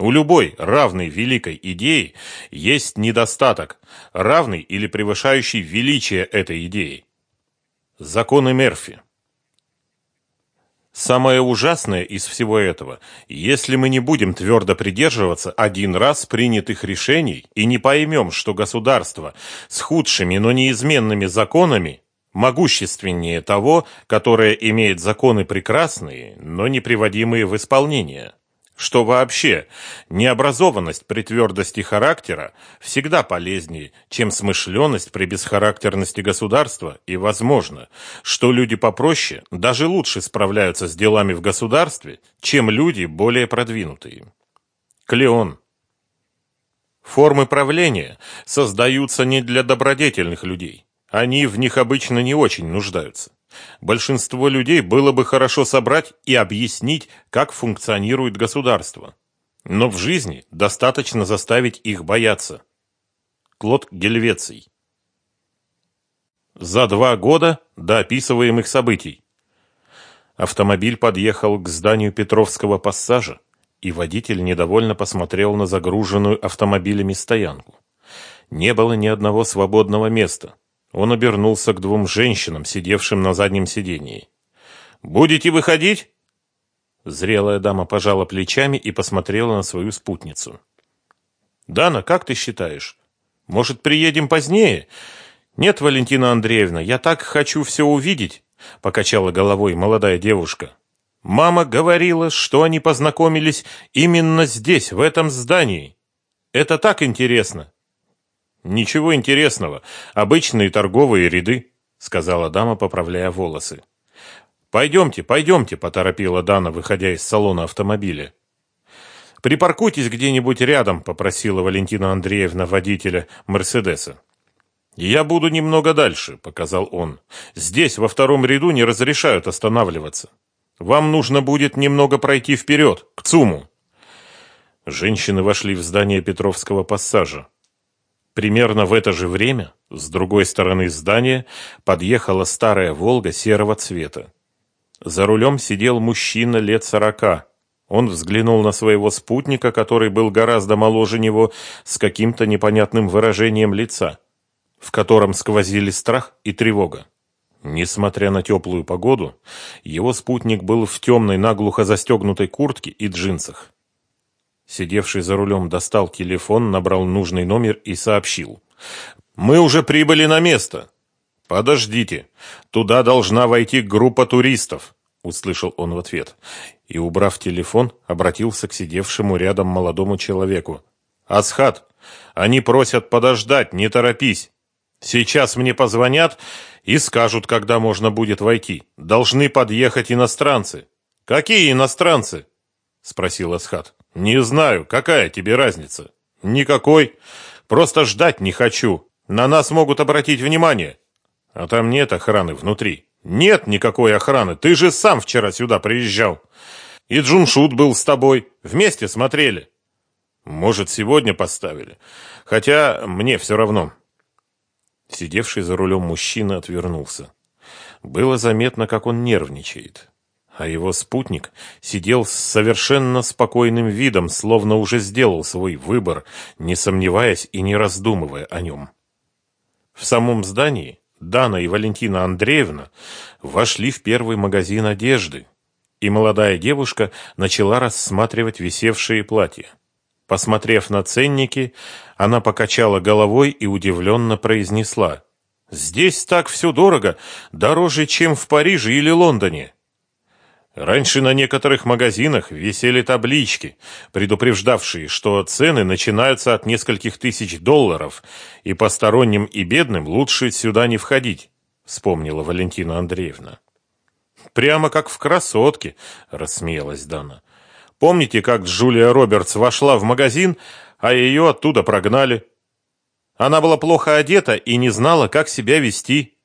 У любой равной великой идеи есть недостаток, равный или превышающий величие этой идеи. Законы Мерфи. Самое ужасное из всего этого, если мы не будем твердо придерживаться один раз принятых решений и не поймем, что государство с худшими, но неизменными законами могущественнее того, которое имеет законы прекрасные, но не приводимые в исполнение что вообще необразованность при твердости характера всегда полезнее, чем смышленность при бесхарактерности государства, и возможно, что люди попроще даже лучше справляются с делами в государстве, чем люди более продвинутые. Клеон. Формы правления создаются не для добродетельных людей. Они в них обычно не очень нуждаются. Большинство людей было бы хорошо собрать и объяснить, как функционирует государство. Но в жизни достаточно заставить их бояться. Клод Гельвеций. За два года до описываемых событий. Автомобиль подъехал к зданию Петровского пассажа, и водитель недовольно посмотрел на загруженную автомобилями стоянку. Не было ни одного свободного места. Он обернулся к двум женщинам, сидевшим на заднем сидении. «Будете выходить?» Зрелая дама пожала плечами и посмотрела на свою спутницу. «Дана, как ты считаешь? Может, приедем позднее?» «Нет, Валентина Андреевна, я так хочу все увидеть», — покачала головой молодая девушка. «Мама говорила, что они познакомились именно здесь, в этом здании. Это так интересно. Ничего интересного. Обычные торговые ряды, сказала дама, поправляя волосы. Пойдемте, пойдемте, поторопила Дана, выходя из салона автомобиля. Припаркуйтесь где-нибудь рядом, попросила Валентина Андреевна водителя Мерседеса. Я буду немного дальше, показал он. Здесь во втором ряду не разрешают останавливаться. Вам нужно будет немного пройти вперед, к ЦУМу. Женщины вошли в здание Петровского пассажа. Примерно в это же время с другой стороны здания подъехала старая «Волга» серого цвета. За рулем сидел мужчина лет сорока. Он взглянул на своего спутника, который был гораздо моложе него, с каким-то непонятным выражением лица, в котором сквозили страх и тревога. Несмотря на теплую погоду, его спутник был в темной наглухо застегнутой куртке и джинсах. Сидевший за рулем достал телефон, набрал нужный номер и сообщил. «Мы уже прибыли на место». «Подождите, туда должна войти группа туристов», — услышал он в ответ. И, убрав телефон, обратился к сидевшему рядом молодому человеку. «Асхат, они просят подождать, не торопись. Сейчас мне позвонят и скажут, когда можно будет войти. Должны подъехать иностранцы». «Какие иностранцы?» — спросил Асхат. «Не знаю, какая тебе разница?» «Никакой. Просто ждать не хочу. На нас могут обратить внимание. А там нет охраны внутри». «Нет никакой охраны. Ты же сам вчера сюда приезжал. И Джуншут был с тобой. Вместе смотрели». «Может, сегодня поставили. Хотя мне все равно». Сидевший за рулем мужчина отвернулся. Было заметно, как он нервничает а его спутник сидел с совершенно спокойным видом, словно уже сделал свой выбор, не сомневаясь и не раздумывая о нем. В самом здании Дана и Валентина Андреевна вошли в первый магазин одежды, и молодая девушка начала рассматривать висевшие платья. Посмотрев на ценники, она покачала головой и удивленно произнесла. «Здесь так все дорого, дороже, чем в Париже или Лондоне». Раньше на некоторых магазинах висели таблички, предупреждавшие, что цены начинаются от нескольких тысяч долларов, и посторонним и бедным лучше сюда не входить, вспомнила Валентина Андреевна. Прямо как в красотке, рассмеялась Дана. Помните, как Джулия Робертс вошла в магазин, а ее оттуда прогнали? Она была плохо одета и не знала, как себя вести.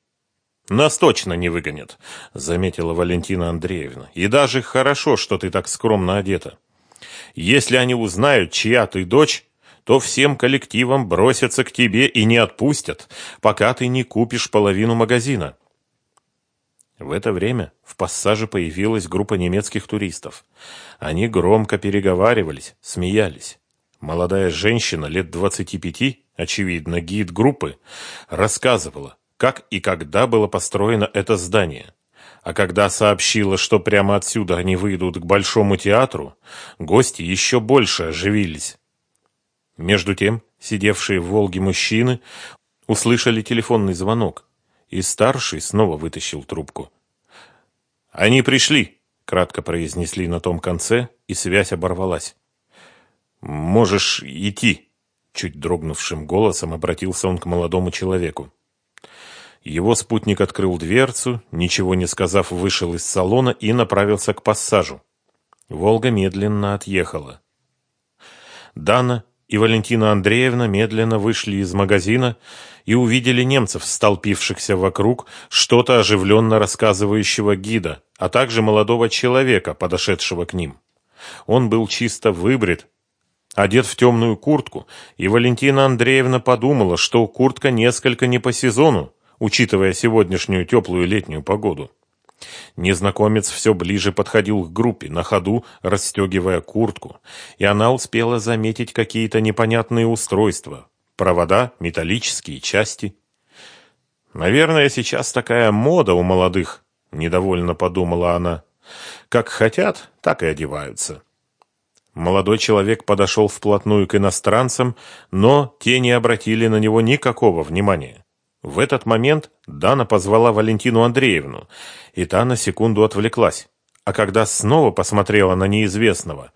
Нас точно не выгонят, заметила Валентина Андреевна. И даже хорошо, что ты так скромно одета. Если они узнают, чья ты дочь, то всем коллективом бросятся к тебе и не отпустят, пока ты не купишь половину магазина. В это время в пассаже появилась группа немецких туристов. Они громко переговаривались, смеялись. Молодая женщина лет 25, очевидно, гид группы, рассказывала, как и когда было построено это здание. А когда сообщила, что прямо отсюда они выйдут к Большому театру, гости еще больше оживились. Между тем, сидевшие в «Волге» мужчины услышали телефонный звонок, и старший снова вытащил трубку. «Они пришли!» — кратко произнесли на том конце, и связь оборвалась. «Можешь идти!» — чуть дрогнувшим голосом обратился он к молодому человеку. Его спутник открыл дверцу, ничего не сказав, вышел из салона и направился к пассажу. «Волга» медленно отъехала. Дана и Валентина Андреевна медленно вышли из магазина и увидели немцев, столпившихся вокруг, что-то оживленно рассказывающего гида, а также молодого человека, подошедшего к ним. Он был чисто выбрит, одет в темную куртку, и Валентина Андреевна подумала, что куртка несколько не по сезону, учитывая сегодняшнюю теплую летнюю погоду. Незнакомец все ближе подходил к группе, на ходу расстегивая куртку, и она успела заметить какие-то непонятные устройства. Провода, металлические части. «Наверное, сейчас такая мода у молодых», — недовольно подумала она. «Как хотят, так и одеваются». Молодой человек подошел вплотную к иностранцам, но те не обратили на него никакого внимания. В этот момент Дана позвала Валентину Андреевну, и та на секунду отвлеклась. А когда снова посмотрела на неизвестного,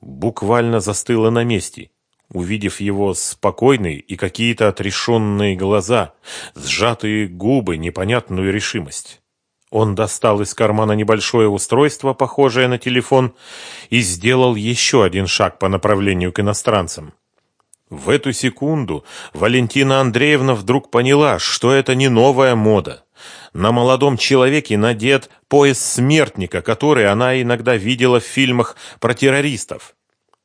буквально застыла на месте, увидев его спокойные и какие-то отрешенные глаза, сжатые губы, непонятную решимость. Он достал из кармана небольшое устройство, похожее на телефон, и сделал еще один шаг по направлению к иностранцам. В эту секунду Валентина Андреевна вдруг поняла, что это не новая мода. На молодом человеке надет пояс смертника, который она иногда видела в фильмах про террористов.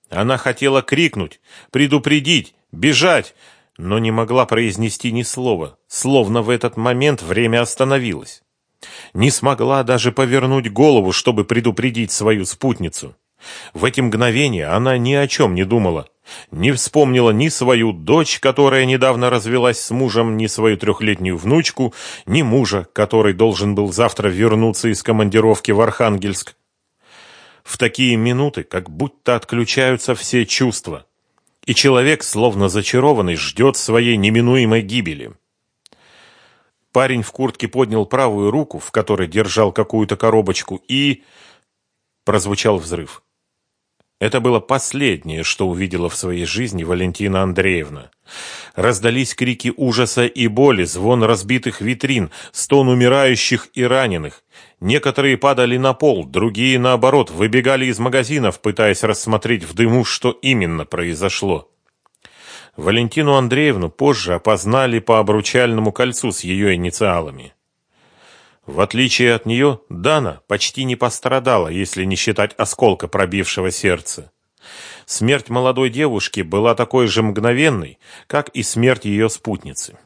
Она хотела крикнуть, предупредить, бежать, но не могла произнести ни слова, словно в этот момент время остановилось. Не смогла даже повернуть голову, чтобы предупредить свою спутницу. В эти мгновения она ни о чем не думала, не вспомнила ни свою дочь, которая недавно развелась с мужем, ни свою трехлетнюю внучку, ни мужа, который должен был завтра вернуться из командировки в Архангельск. В такие минуты как будто отключаются все чувства, и человек, словно зачарованный, ждет своей неминуемой гибели. Парень в куртке поднял правую руку, в которой держал какую-то коробочку, и... Прозвучал взрыв. Это было последнее, что увидела в своей жизни Валентина Андреевна. Раздались крики ужаса и боли, звон разбитых витрин, стон умирающих и раненых. Некоторые падали на пол, другие, наоборот, выбегали из магазинов, пытаясь рассмотреть в дыму, что именно произошло. Валентину Андреевну позже опознали по обручальному кольцу с ее инициалами. В отличие от нее, Дана почти не пострадала, если не считать осколка пробившего сердце. Смерть молодой девушки была такой же мгновенной, как и смерть ее спутницы.